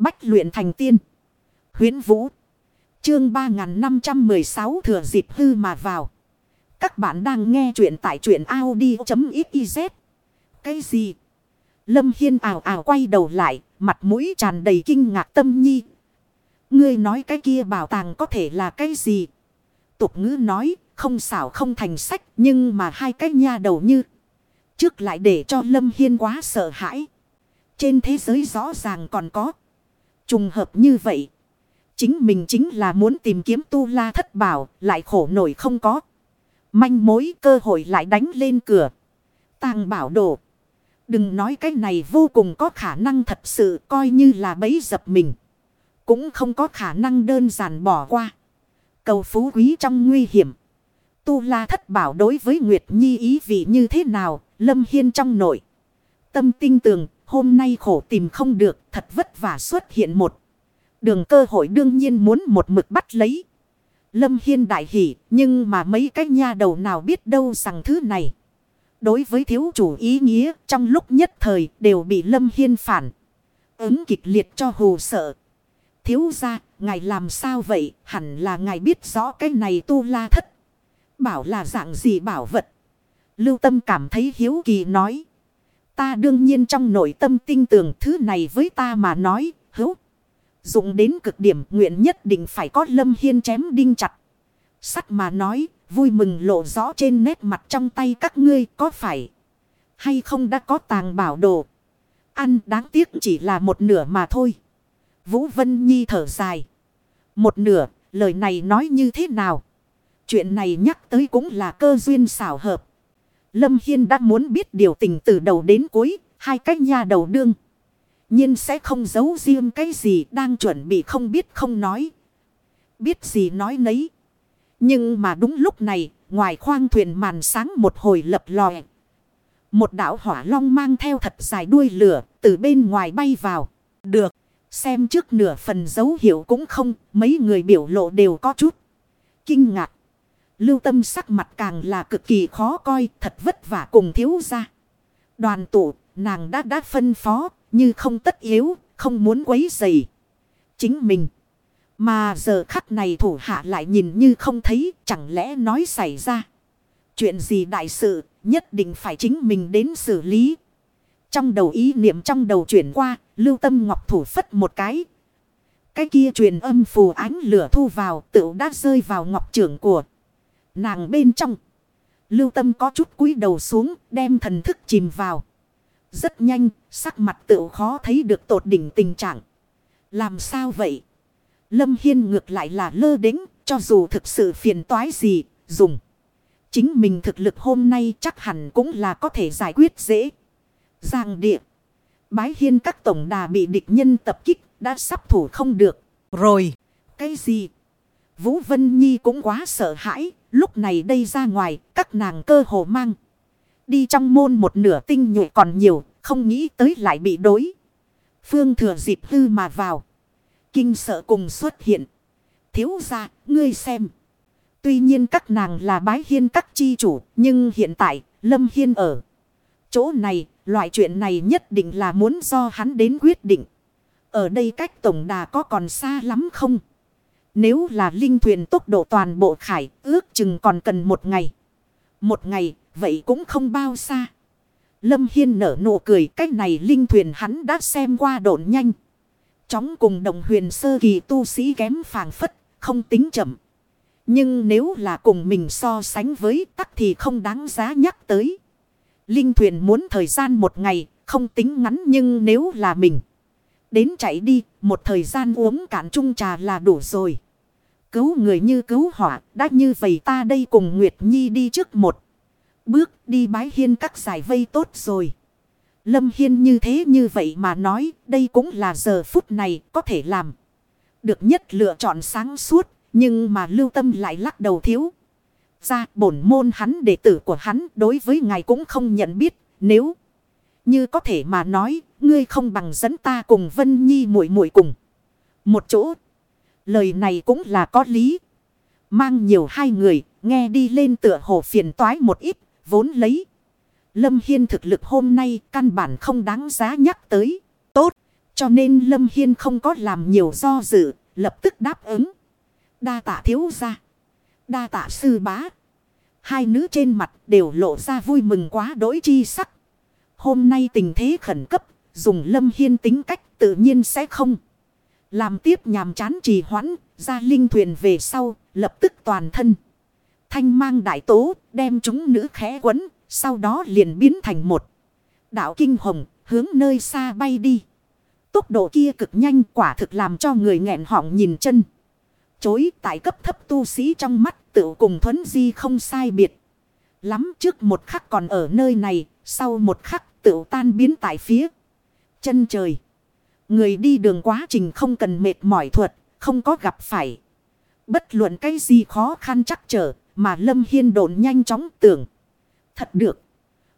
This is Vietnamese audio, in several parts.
Bách luyện thành tiên. Huyến Vũ. Chương 3516 thừa dịp hư mà vào. Các bạn đang nghe truyện tại truyện Audi.xyz. Cái gì? Lâm Hiên ảo ảo quay đầu lại, mặt mũi tràn đầy kinh ngạc tâm nhi. Ngươi nói cái kia bảo tàng có thể là cái gì? Tục ngữ nói, không xảo không thành sách, nhưng mà hai cái nha đầu như. Trước lại để cho Lâm Hiên quá sợ hãi. Trên thế giới rõ ràng còn có. Trùng hợp như vậy. Chính mình chính là muốn tìm kiếm tu la thất bảo, lại khổ nổi không có. Manh mối cơ hội lại đánh lên cửa. Tàng bảo đồ. Đừng nói cái này vô cùng có khả năng thật sự coi như là bấy dập mình. Cũng không có khả năng đơn giản bỏ qua. Cầu phú quý trong nguy hiểm. Tu la thất bảo đối với Nguyệt Nhi ý vị như thế nào, Lâm Hiên trong nội. Tâm tinh tường, hôm nay khổ tìm không được, thật vất vả xuất hiện một. Đường cơ hội đương nhiên muốn một mực bắt lấy. Lâm Hiên đại hỷ, nhưng mà mấy cái nha đầu nào biết đâu rằng thứ này. Đối với thiếu chủ ý nghĩa, trong lúc nhất thời đều bị Lâm Hiên phản. Ứng kịch liệt cho hù sợ. Thiếu ra, ngài làm sao vậy, hẳn là ngài biết rõ cái này tu la thất. Bảo là dạng gì bảo vật. Lưu tâm cảm thấy hiếu kỳ nói. Ta đương nhiên trong nội tâm tin tưởng thứ này với ta mà nói, hữu. Dụng đến cực điểm nguyện nhất định phải có lâm hiên chém đinh chặt. Sắt mà nói, vui mừng lộ rõ trên nét mặt trong tay các ngươi có phải. Hay không đã có tàng bảo đồ. Ăn đáng tiếc chỉ là một nửa mà thôi. Vũ Vân Nhi thở dài. Một nửa, lời này nói như thế nào? Chuyện này nhắc tới cũng là cơ duyên xảo hợp. Lâm Hiên đã muốn biết điều tình từ đầu đến cuối, hai cách nha đầu đương. nhiên sẽ không giấu riêng cái gì đang chuẩn bị không biết không nói. Biết gì nói nấy. Nhưng mà đúng lúc này, ngoài khoang thuyền màn sáng một hồi lập lòe. Một đảo hỏa long mang theo thật dài đuôi lửa, từ bên ngoài bay vào. Được, xem trước nửa phần dấu hiệu cũng không, mấy người biểu lộ đều có chút. Kinh ngạc. Lưu tâm sắc mặt càng là cực kỳ khó coi, thật vất vả cùng thiếu ra. Đoàn tụ, nàng đã đã phân phó, như không tất yếu, không muốn quấy dày. Chính mình. Mà giờ khắc này thủ hạ lại nhìn như không thấy, chẳng lẽ nói xảy ra. Chuyện gì đại sự, nhất định phải chính mình đến xử lý. Trong đầu ý niệm trong đầu chuyển qua, lưu tâm ngọc thủ phất một cái. Cái kia truyền âm phù ánh lửa thu vào, tự đã rơi vào ngọc trưởng của nàng bên trong. Lưu tâm có chút cúi đầu xuống, đem thần thức chìm vào. Rất nhanh, sắc mặt tự khó thấy được tột đỉnh tình trạng. Làm sao vậy? Lâm Hiên ngược lại là lơ đính, cho dù thực sự phiền toái gì, dùng. Chính mình thực lực hôm nay chắc hẳn cũng là có thể giải quyết dễ. Giang địa. Bái hiên các tổng đà bị địch nhân tập kích, đã sắp thủ không được. Rồi, cái gì? Vũ Vân Nhi cũng quá sợ hãi, lúc này đây ra ngoài, các nàng cơ hồ mang. Đi trong môn một nửa tinh nhuệ còn nhiều, không nghĩ tới lại bị đối. Phương thừa dịp hư mà vào. Kinh sợ cùng xuất hiện. Thiếu ra, ngươi xem. Tuy nhiên các nàng là bái hiên các chi chủ, nhưng hiện tại, Lâm Hiên ở. Chỗ này, loại chuyện này nhất định là muốn do hắn đến quyết định. Ở đây cách tổng đà có còn xa lắm không? Nếu là linh thuyền tốc độ toàn bộ khải, ước chừng còn cần một ngày. Một ngày, vậy cũng không bao xa. Lâm Hiên nở nụ cười, cách này linh thuyền hắn đã xem qua độn nhanh. Chóng cùng đồng huyền sơ kỳ tu sĩ kém phàng phất, không tính chậm. Nhưng nếu là cùng mình so sánh với tắc thì không đáng giá nhắc tới. Linh thuyền muốn thời gian một ngày, không tính ngắn nhưng nếu là mình. Đến chạy đi, một thời gian uống cạn chung trà là đủ rồi. Cứu người như cứu hỏa, đã như vậy ta đây cùng Nguyệt Nhi đi trước một. Bước đi bái hiên các giải vây tốt rồi. Lâm Hiên như thế như vậy mà nói, đây cũng là giờ phút này có thể làm. Được nhất lựa chọn sáng suốt, nhưng mà lưu tâm lại lắc đầu thiếu. Ra bổn môn hắn đệ tử của hắn đối với ngài cũng không nhận biết, nếu như có thể mà nói, ngươi không bằng dẫn ta cùng Vân Nhi muội muội cùng. Một chỗ, lời này cũng là có lý. Mang nhiều hai người, nghe đi lên tựa hồ phiền toái một ít, vốn lấy. Lâm Hiên thực lực hôm nay căn bản không đáng giá nhắc tới. Tốt, Cho nên Lâm Hiên không có làm nhiều do dự, lập tức đáp ứng. Đa tạ thiếu ra. Đa tạ sư bá. Hai nữ trên mặt đều lộ ra vui mừng quá đỗi chi sắc. Hôm nay tình thế khẩn cấp, dùng Lâm Hiên tính cách tự nhiên sẽ không. Làm tiếp nhàm chán trì hoãn, ra linh thuyền về sau, lập tức toàn thân. Thanh mang đại tố, đem chúng nữ khẽ quấn, sau đó liền biến thành một. Đạo kinh hồng, hướng nơi xa bay đi. Tốc độ kia cực nhanh quả thực làm cho người nghẹn họng nhìn chân. Chối tại cấp thấp tu sĩ trong mắt tự cùng thuấn di không sai biệt. Lắm trước một khắc còn ở nơi này, sau một khắc tự tan biến tại phía. Chân trời. Người đi đường quá trình không cần mệt mỏi thuật, không có gặp phải. Bất luận cái gì khó khăn chắc trở, mà Lâm Hiên đồn nhanh chóng tưởng. Thật được.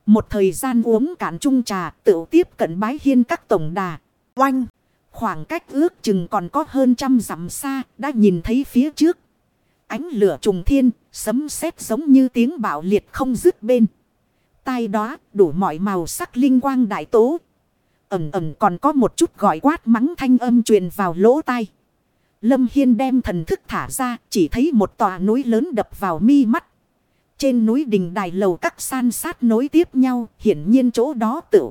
Một thời gian uống cạn chung trà tự tiếp cận bái hiên các tổng đà. Oanh. Khoảng cách ước chừng còn có hơn trăm dặm xa đã nhìn thấy phía trước. Ánh lửa trùng thiên, sấm sét giống như tiếng bạo liệt không dứt bên. Tai đó đủ mọi màu sắc linh quang đại tố. Ẩm ẩm còn có một chút gọi quát mắng thanh âm truyền vào lỗ tai. Lâm Hiên đem thần thức thả ra, chỉ thấy một tòa núi lớn đập vào mi mắt. Trên núi đình đài lầu các san sát nối tiếp nhau, hiển nhiên chỗ đó tự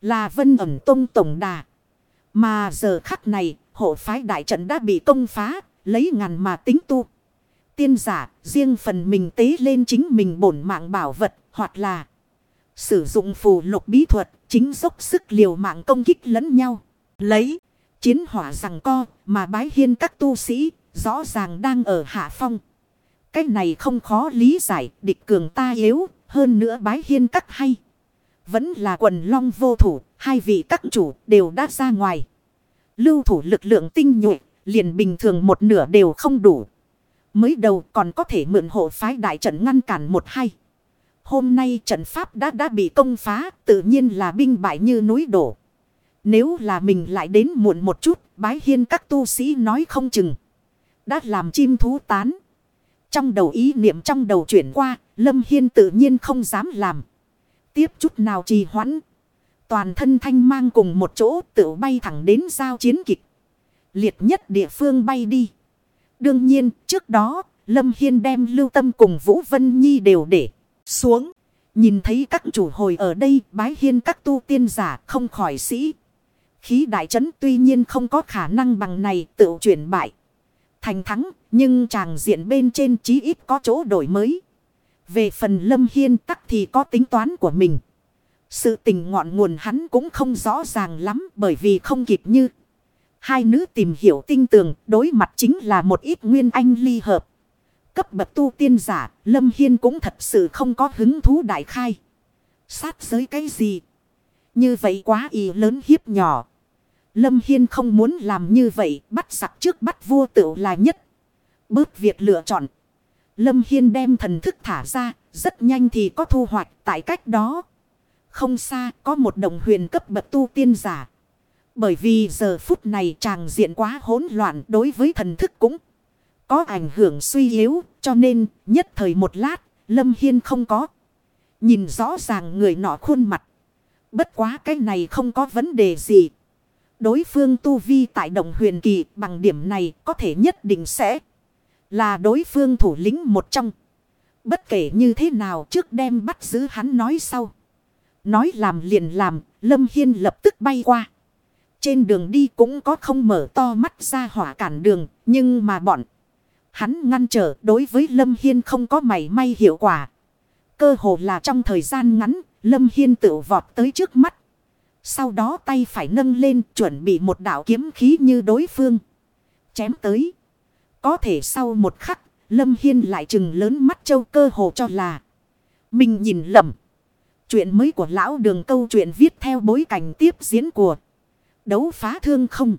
là vân ẩm tông tổng đà. Mà giờ khắc này, hộ phái đại trận đã bị công phá, lấy ngàn mà tính tu. Tiên giả, riêng phần mình tế lên chính mình bổn mạng bảo vật, hoặc là sử dụng phù lục bí thuật, chính dốc sức liều mạng công kích lẫn nhau. Lấy chiến hỏa rằng co, mà bái hiên các tu sĩ, rõ ràng đang ở hạ phong. Cách này không khó lý giải, địch cường ta yếu, hơn nữa bái hiên các hay. Vẫn là quần long vô thủ, hai vị các chủ đều đã ra ngoài. Lưu thủ lực lượng tinh nhuệ, liền bình thường một nửa đều không đủ. Mới đầu còn có thể mượn hộ phái đại trận ngăn cản một hai. Hôm nay trận pháp đã đã bị công phá, tự nhiên là binh bại như núi đổ. Nếu là mình lại đến muộn một chút, bái hiên các tu sĩ nói không chừng. Đã làm chim thú tán. Trong đầu ý niệm trong đầu chuyển qua, Lâm Hiên tự nhiên không dám làm. Tiếp chút nào trì hoãn. Toàn thân thanh mang cùng một chỗ tự bay thẳng đến giao chiến kịch. Liệt nhất địa phương bay đi. Đương nhiên, trước đó, Lâm Hiên đem lưu tâm cùng Vũ Vân Nhi đều để xuống. Nhìn thấy các chủ hồi ở đây bái hiên các tu tiên giả không khỏi sĩ. Khí đại trấn tuy nhiên không có khả năng bằng này tự chuyển bại. Thành thắng, nhưng chàng diện bên trên chí ít có chỗ đổi mới. Về phần lâm hiên tắc thì có tính toán của mình. Sự tình ngọn nguồn hắn cũng không rõ ràng lắm bởi vì không kịp như. Hai nữ tìm hiểu tinh tường đối mặt chính là một ít nguyên anh ly hợp. Cấp bậc tu tiên giả, Lâm Hiên cũng thật sự không có hứng thú đại khai. Sát giới cái gì? Như vậy quá ý lớn hiếp nhỏ. Lâm Hiên không muốn làm như vậy, bắt sặc trước bắt vua tựu là nhất. Bớt việc lựa chọn. Lâm Hiên đem thần thức thả ra, rất nhanh thì có thu hoạch tại cách đó. Không xa, có một đồng huyền cấp bậc tu tiên giả. Bởi vì giờ phút này tràng diện quá hỗn loạn đối với thần thức cũng có ảnh hưởng suy yếu, cho nên nhất thời một lát, Lâm Hiên không có. Nhìn rõ ràng người nọ khuôn mặt. Bất quá cái này không có vấn đề gì. Đối phương tu vi tại động huyền kỳ bằng điểm này có thể nhất định sẽ là đối phương thủ lĩnh một trong. Bất kể như thế nào trước đem bắt giữ hắn nói sau. Nói làm liền làm, Lâm Hiên lập tức bay qua. Trên đường đi cũng có không mở to mắt ra hỏa cản đường, nhưng mà bọn hắn ngăn trở đối với Lâm Hiên không có mảy may hiệu quả. Cơ hồ là trong thời gian ngắn, Lâm Hiên tự vọt tới trước mắt. Sau đó tay phải nâng lên chuẩn bị một đạo kiếm khí như đối phương. Chém tới. Có thể sau một khắc, Lâm Hiên lại chừng lớn mắt châu cơ hồ cho là. Mình nhìn lầm. Chuyện mới của lão đường câu chuyện viết theo bối cảnh tiếp diễn của đấu phá thương không.